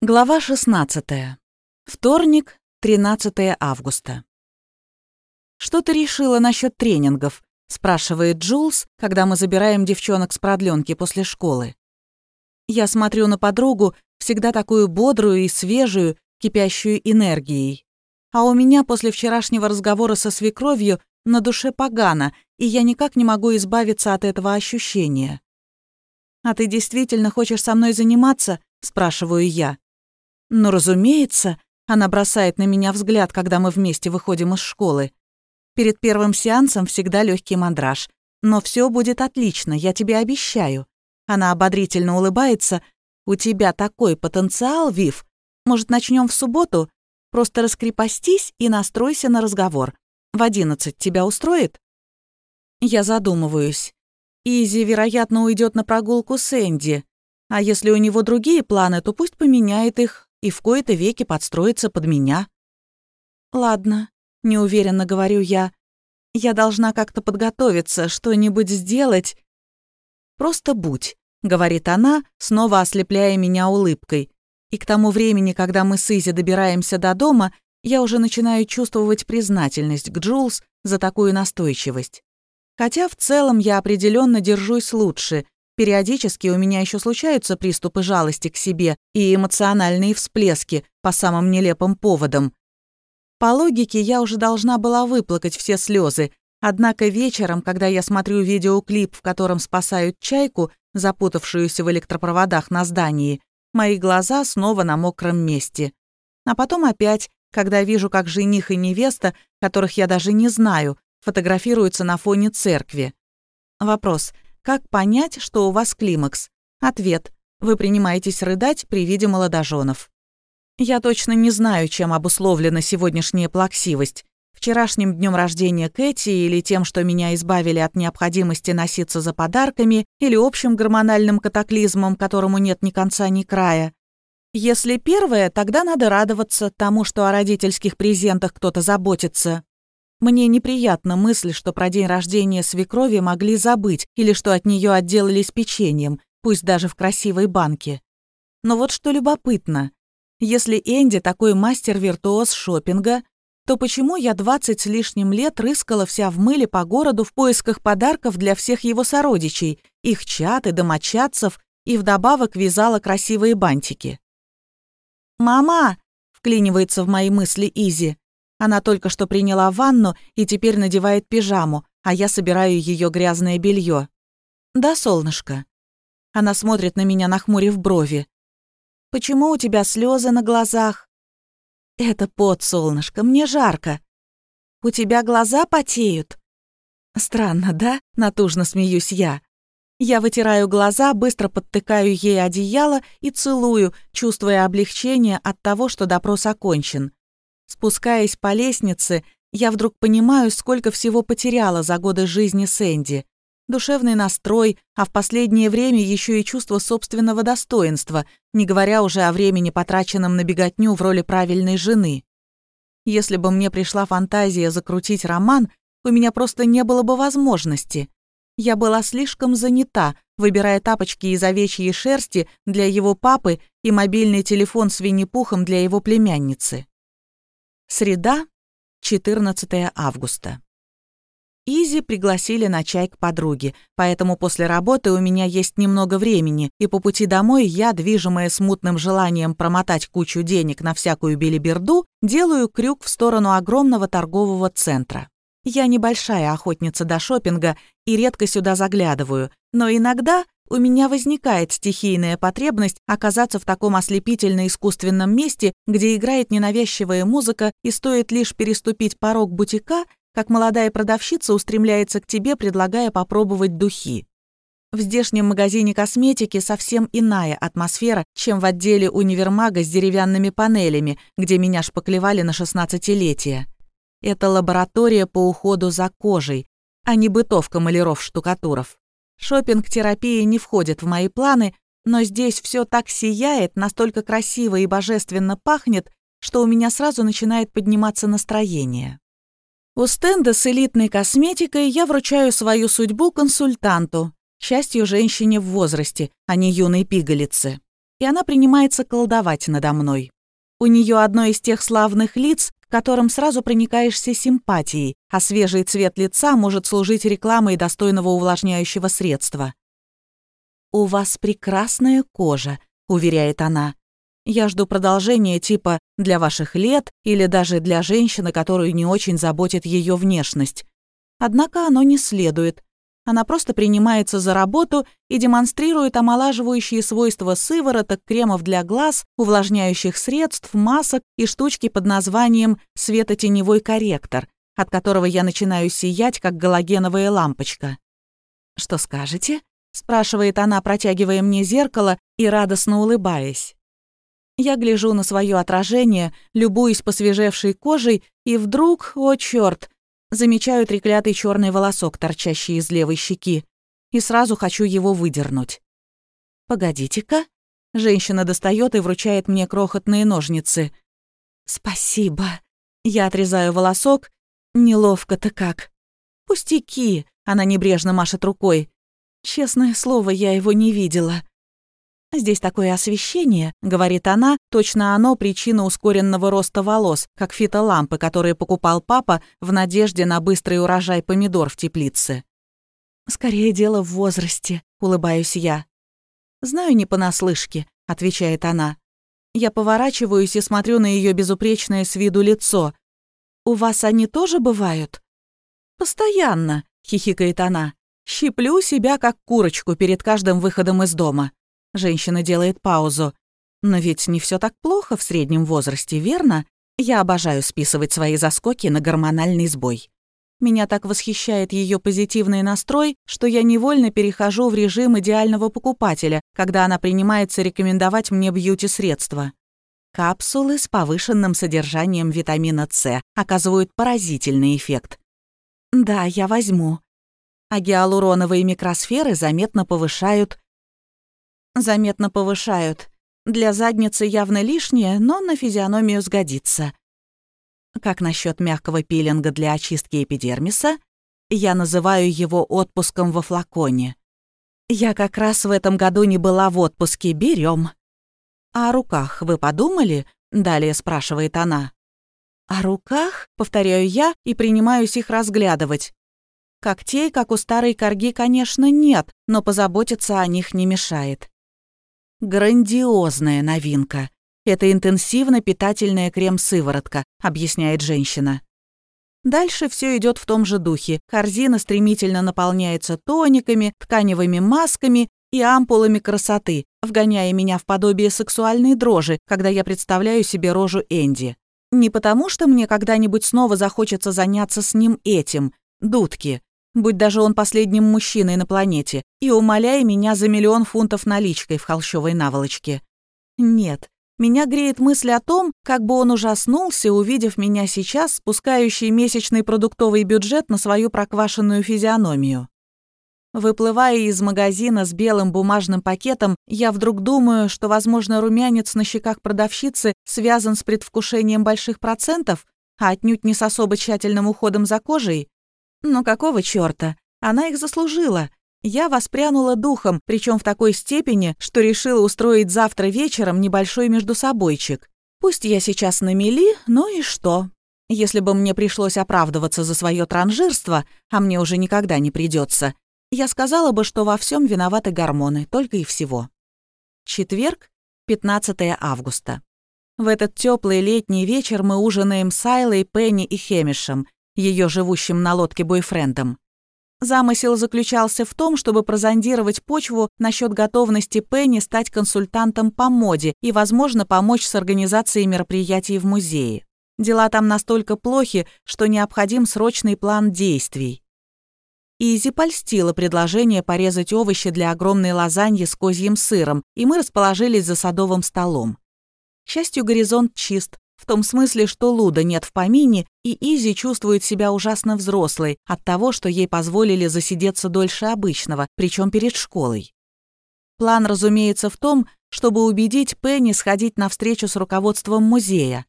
Глава 16. Вторник, 13 августа. «Что ты решила насчет тренингов?» — спрашивает Джулс, когда мы забираем девчонок с продленки после школы. Я смотрю на подругу, всегда такую бодрую и свежую, кипящую энергией. А у меня после вчерашнего разговора со свекровью на душе погано, и я никак не могу избавиться от этого ощущения. «А ты действительно хочешь со мной заниматься?» — спрашиваю я. «Ну, разумеется», — она бросает на меня взгляд, когда мы вместе выходим из школы. Перед первым сеансом всегда легкий мандраж. Но все будет отлично, я тебе обещаю. Она ободрительно улыбается. «У тебя такой потенциал, Вив. Может, начнем в субботу? Просто раскрепостись и настройся на разговор. В одиннадцать тебя устроит?» Я задумываюсь. Изи, вероятно, уйдет на прогулку с Энди. А если у него другие планы, то пусть поменяет их и в кои-то веки подстроиться под меня. «Ладно», — неуверенно говорю я. «Я должна как-то подготовиться, что-нибудь сделать». «Просто будь», — говорит она, снова ослепляя меня улыбкой. И к тому времени, когда мы с Изи добираемся до дома, я уже начинаю чувствовать признательность к Джулс за такую настойчивость. Хотя в целом я определенно держусь лучше, Периодически у меня еще случаются приступы жалости к себе и эмоциональные всплески по самым нелепым поводам. По логике, я уже должна была выплакать все слезы, однако вечером, когда я смотрю видеоклип, в котором спасают чайку, запутавшуюся в электропроводах на здании, мои глаза снова на мокром месте. А потом опять, когда вижу, как жених и невеста, которых я даже не знаю, фотографируются на фоне церкви. Вопрос – как понять, что у вас климакс? Ответ. Вы принимаетесь рыдать при виде молодоженов. Я точно не знаю, чем обусловлена сегодняшняя плаксивость. Вчерашним днем рождения Кэти или тем, что меня избавили от необходимости носиться за подарками, или общим гормональным катаклизмом, которому нет ни конца, ни края. Если первое, тогда надо радоваться тому, что о родительских презентах кто-то заботится. Мне неприятна мысль, что про день рождения свекрови могли забыть или что от нее отделались печеньем, пусть даже в красивой банке. Но вот что любопытно. Если Энди такой мастер-виртуоз шопинга, то почему я 20 с лишним лет рыскала вся в мыле по городу в поисках подарков для всех его сородичей, их чат и домочадцев, и вдобавок вязала красивые бантики? «Мама!» — вклинивается в мои мысли Изи. Она только что приняла ванну и теперь надевает пижаму, а я собираю ее грязное белье. «Да, солнышко». Она смотрит на меня, нахмурив брови. «Почему у тебя слезы на глазах?» «Это пот, солнышко, мне жарко». «У тебя глаза потеют?» «Странно, да?» — натужно смеюсь я. Я вытираю глаза, быстро подтыкаю ей одеяло и целую, чувствуя облегчение от того, что допрос окончен. Спускаясь по лестнице, я вдруг понимаю, сколько всего потеряла за годы жизни Сэнди. Душевный настрой, а в последнее время еще и чувство собственного достоинства, не говоря уже о времени, потраченном на беготню в роли правильной жены. Если бы мне пришла фантазия закрутить роман, у меня просто не было бы возможности. Я была слишком занята, выбирая тапочки из овечьей шерсти для его папы и мобильный телефон с Винни-Пухом для его племянницы. Среда, 14 августа. Изи пригласили на чай к подруге, поэтому после работы у меня есть немного времени, и по пути домой я, движимая смутным желанием промотать кучу денег на всякую белиберду, делаю крюк в сторону огромного торгового центра. Я небольшая охотница до шопинга и редко сюда заглядываю, но иногда у меня возникает стихийная потребность оказаться в таком ослепительно искусственном месте, где играет ненавязчивая музыка, и стоит лишь переступить порог бутика, как молодая продавщица устремляется к тебе, предлагая попробовать духи. В здешнем магазине косметики совсем иная атмосфера, чем в отделе универмага с деревянными панелями, где меня шпаклевали на шестнадцатилетие. Это лаборатория по уходу за кожей, а не бытовка маляров-штукатуров. Шопинг-терапия не входит в мои планы, но здесь все так сияет, настолько красиво и божественно пахнет, что у меня сразу начинает подниматься настроение. У стенда с элитной косметикой я вручаю свою судьбу консультанту, счастью, женщине в возрасте, а не юной пигалице. и она принимается колдовать надо мной. У нее одно из тех славных лиц, которым сразу проникаешься симпатией, а свежий цвет лица может служить рекламой достойного увлажняющего средства. «У вас прекрасная кожа», — уверяет она. Я жду продолжения типа «для ваших лет» или даже для женщины, которую не очень заботит ее внешность. Однако оно не следует. Она просто принимается за работу и демонстрирует омолаживающие свойства сывороток, кремов для глаз, увлажняющих средств, масок и штучки под названием «светотеневой корректор», от которого я начинаю сиять, как галогеновая лампочка. «Что скажете?» — спрашивает она, протягивая мне зеркало и радостно улыбаясь. Я гляжу на свое отражение, любуюсь посвежевшей кожей, и вдруг, о чёрт, замечаю треклятый черный волосок, торчащий из левой щеки, и сразу хочу его выдернуть. «Погодите-ка». Женщина достает и вручает мне крохотные ножницы. «Спасибо». Я отрезаю волосок. Неловко-то как. «Пустяки», — она небрежно машет рукой. Честное слово, я его не видела. «Здесь такое освещение», — говорит она, точно оно причина ускоренного роста волос, как фитолампы, которые покупал папа в надежде на быстрый урожай помидор в теплице. «Скорее дело в возрасте», — улыбаюсь я. «Знаю не понаслышке», — отвечает она. Я поворачиваюсь и смотрю на ее безупречное с виду лицо. «У вас они тоже бывают?» «Постоянно», — хихикает она. «Щиплю себя, как курочку перед каждым выходом из дома». Женщина делает паузу. Но ведь не все так плохо в среднем возрасте, верно? Я обожаю списывать свои заскоки на гормональный сбой. Меня так восхищает ее позитивный настрой, что я невольно перехожу в режим идеального покупателя, когда она принимается рекомендовать мне бьюти-средства. Капсулы с повышенным содержанием витамина С оказывают поразительный эффект. Да, я возьму. А гиалуроновые микросферы заметно повышают заметно повышают. Для задницы явно лишнее, но на физиономию сгодится. Как насчет мягкого пилинга для очистки эпидермиса? Я называю его отпуском во флаконе. Я как раз в этом году не была в отпуске, берем. «О руках вы подумали?» — далее спрашивает она. «О руках?» — повторяю я и принимаюсь их разглядывать. Когтей, как у старой корги, конечно, нет, но позаботиться о них не мешает. Грандиозная новинка. Это интенсивно-питательная крем-сыворотка, объясняет женщина. Дальше все идет в том же духе. Корзина стремительно наполняется тониками, тканевыми масками и ампулами красоты, вгоняя меня в подобие сексуальной дрожи, когда я представляю себе рожу Энди. Не потому, что мне когда-нибудь снова захочется заняться с ним этим, дудки, будь даже он последним мужчиной на планете, и умоляй меня за миллион фунтов наличкой в холщовой наволочке. Нет, меня греет мысль о том, как бы он ужаснулся, увидев меня сейчас, спускающий месячный продуктовый бюджет на свою проквашенную физиономию. Выплывая из магазина с белым бумажным пакетом, я вдруг думаю, что, возможно, румянец на щеках продавщицы связан с предвкушением больших процентов, а отнюдь не с особо тщательным уходом за кожей. Но какого чёрта? Она их заслужила. Я воспрянула духом, причем в такой степени, что решила устроить завтра вечером небольшой междусобойчик. Пусть я сейчас на мели, ну и что? Если бы мне пришлось оправдываться за свое транжирство, а мне уже никогда не придется, я сказала бы, что во всем виноваты гормоны, только и всего. Четверг, 15 августа. В этот теплый летний вечер мы ужинаем с Айлой, Пенни и Хемишем, ее живущим на лодке бойфрендом. Замысел заключался в том, чтобы прозондировать почву насчет готовности Пенни стать консультантом по моде и, возможно, помочь с организацией мероприятий в музее. Дела там настолько плохи, что необходим срочный план действий. Изи польстила предложение порезать овощи для огромной лазаньи с козьим сыром, и мы расположились за садовым столом. К счастью, горизонт чист, в том смысле, что Луда нет в помине, и Изи чувствует себя ужасно взрослой от того, что ей позволили засидеться дольше обычного, причем перед школой. План, разумеется, в том, чтобы убедить Пенни сходить на встречу с руководством музея.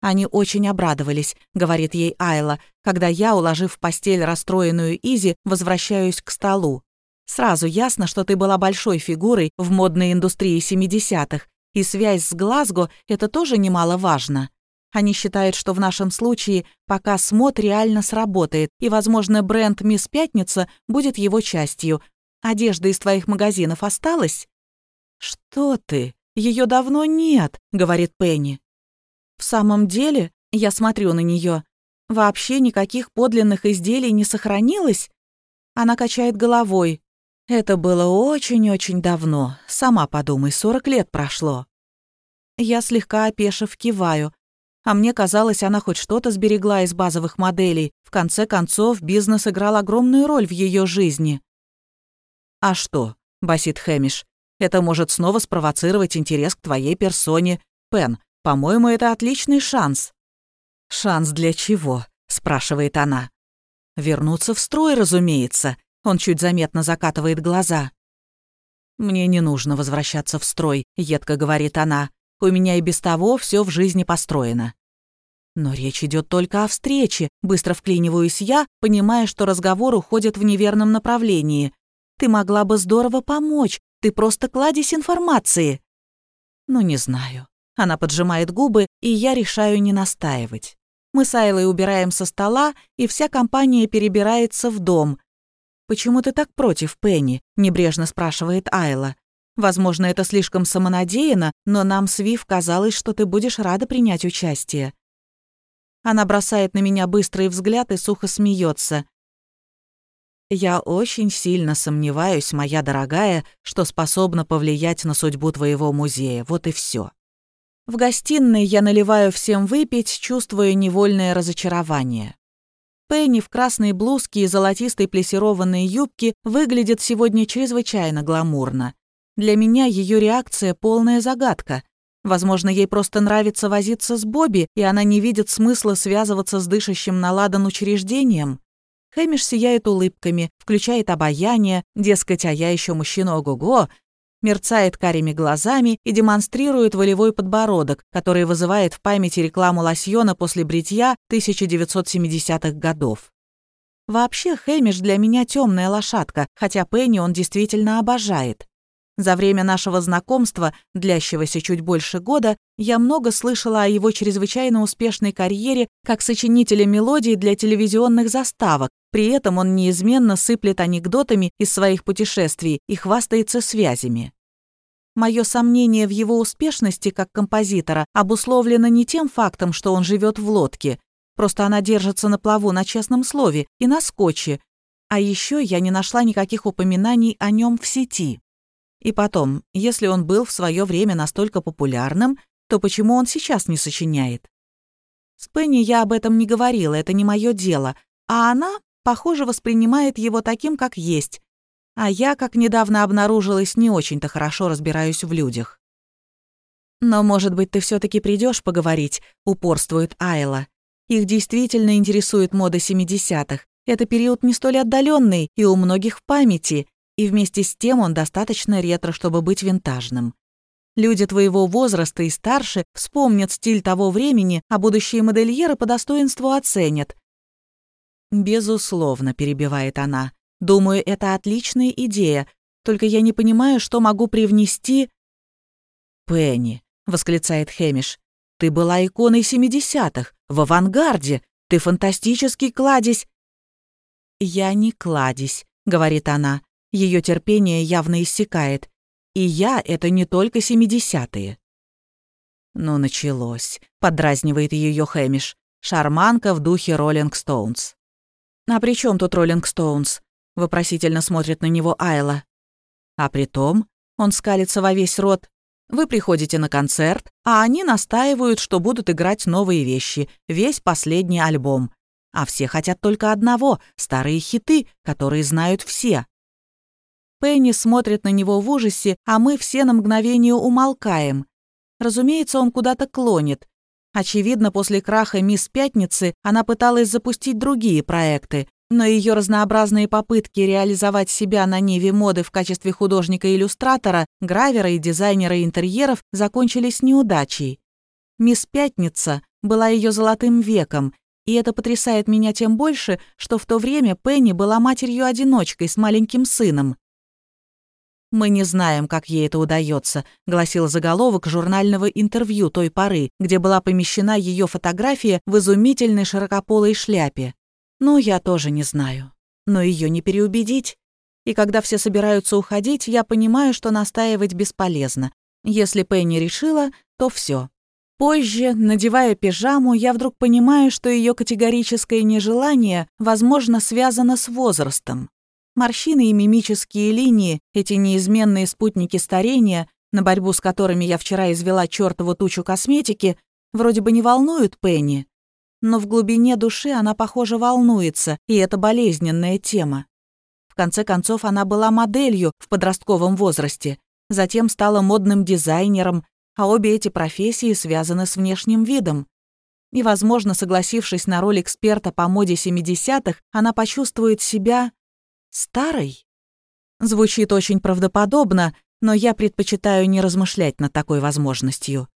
«Они очень обрадовались», — говорит ей Айла, когда я, уложив в постель расстроенную Изи, возвращаюсь к столу. Сразу ясно, что ты была большой фигурой в модной индустрии 70-х, и связь с Глазго — это тоже немаловажно. Они считают, что в нашем случае пока СМОТ реально сработает, и, возможно, бренд «Мисс Пятница» будет его частью. Одежда из твоих магазинов осталась? «Что ты? Ее давно нет», — говорит Пенни. «В самом деле, я смотрю на нее. Вообще никаких подлинных изделий не сохранилось?» Она качает головой. «Это было очень-очень давно. Сама подумай, 40 лет прошло». Я слегка опешив киваю. А мне казалось, она хоть что-то сберегла из базовых моделей. В конце концов, бизнес играл огромную роль в ее жизни. «А что?» — басит Хэмиш. «Это может снова спровоцировать интерес к твоей персоне. Пен, по-моему, это отличный шанс». «Шанс для чего?» — спрашивает она. «Вернуться в строй, разумеется». Он чуть заметно закатывает глаза. «Мне не нужно возвращаться в строй», — едко говорит она. У меня и без того все в жизни построено. Но речь идет только о встрече. Быстро вклиниваюсь я, понимая, что разговор уходит в неверном направлении. Ты могла бы здорово помочь. Ты просто кладезь информации. Ну, не знаю. Она поджимает губы, и я решаю не настаивать. Мы с Айлой убираем со стола, и вся компания перебирается в дом. «Почему ты так против, Пенни?» – небрежно спрашивает Айла. Возможно, это слишком самонадеянно, но нам с Вив казалось, что ты будешь рада принять участие». Она бросает на меня быстрый взгляд и сухо смеется. «Я очень сильно сомневаюсь, моя дорогая, что способна повлиять на судьбу твоего музея. Вот и все. В гостиной я наливаю всем выпить, чувствуя невольное разочарование. Пенни в красной блузке и золотистой плесированной юбке выглядит сегодня чрезвычайно гламурно. Для меня ее реакция полная загадка. Возможно, ей просто нравится возиться с Бобби, и она не видит смысла связываться с дышащим на ладан учреждением. Хэмиш сияет улыбками, включает обаяние, дескать, а я еще мужчина ого-го, мерцает карими глазами и демонстрирует волевой подбородок, который вызывает в памяти рекламу лосьона после бритья 1970-х годов. Вообще, Хэмиш для меня темная лошадка, хотя Пенни он действительно обожает. За время нашего знакомства, длящегося чуть больше года, я много слышала о его чрезвычайно успешной карьере как сочинителя мелодий для телевизионных заставок. При этом он неизменно сыплет анекдотами из своих путешествий и хвастается связями. Мое сомнение в его успешности как композитора обусловлено не тем фактом, что он живет в лодке, просто она держится на плаву на честном слове и на скотче, а еще я не нашла никаких упоминаний о нем в сети. И потом, если он был в свое время настолько популярным, то почему он сейчас не сочиняет? С Пенни я об этом не говорила, это не мое дело, а она, похоже, воспринимает его таким, как есть. А я, как недавно обнаружилась, не очень-то хорошо разбираюсь в людях. «Но, может быть, ты все таки придешь поговорить?» — упорствует Айла. «Их действительно интересует мода 70-х. Это период не столь отдаленный и у многих в памяти, и вместе с тем он достаточно ретро, чтобы быть винтажным. Люди твоего возраста и старше вспомнят стиль того времени, а будущие модельеры по достоинству оценят. «Безусловно», — перебивает она. «Думаю, это отличная идея, только я не понимаю, что могу привнести...» «Пенни», — восклицает Хэмиш, — «ты была иконой семидесятых, в авангарде, ты фантастический кладезь». «Я не кладезь», — говорит она, ее терпение явно иссякает. И я — это не только семидесятые. «Ну, началось», — подразнивает ее Хэмиш. «Шарманка в духе Роллинг Стоунс». «А при чем тут Роллинг Стоунс?» — вопросительно смотрит на него Айла. «А при том, он скалится во весь рот, вы приходите на концерт, а они настаивают, что будут играть новые вещи, весь последний альбом. А все хотят только одного — старые хиты, которые знают все. Пенни смотрит на него в ужасе, а мы все на мгновение умолкаем. Разумеется, он куда-то клонит. Очевидно, после краха «Мисс Пятницы» она пыталась запустить другие проекты, но ее разнообразные попытки реализовать себя на ниве моды в качестве художника-иллюстратора, гравера и дизайнера интерьеров закончились неудачей. «Мисс Пятница» была ее золотым веком, и это потрясает меня тем больше, что в то время Пенни была матерью-одиночкой с маленьким сыном. «Мы не знаем, как ей это удается», — гласил заголовок журнального интервью той поры, где была помещена ее фотография в изумительной широкополой шляпе. «Ну, я тоже не знаю. Но ее не переубедить. И когда все собираются уходить, я понимаю, что настаивать бесполезно. Если Пенни решила, то все. Позже, надевая пижаму, я вдруг понимаю, что ее категорическое нежелание, возможно, связано с возрастом. Морщины и мимические линии, эти неизменные спутники старения, на борьбу с которыми я вчера извела чертову тучу косметики, вроде бы не волнуют Пенни. Но в глубине души она, похоже, волнуется, и это болезненная тема. В конце концов, она была моделью в подростковом возрасте, затем стала модным дизайнером, а обе эти профессии связаны с внешним видом. И, возможно, согласившись на роль эксперта по моде 70-х, она почувствует себя Старый? Звучит очень правдоподобно, но я предпочитаю не размышлять над такой возможностью.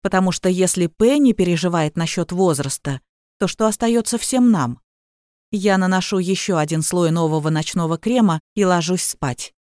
Потому что если Пенни переживает насчет возраста, то что остается всем нам? Я наношу еще один слой нового ночного крема и ложусь спать.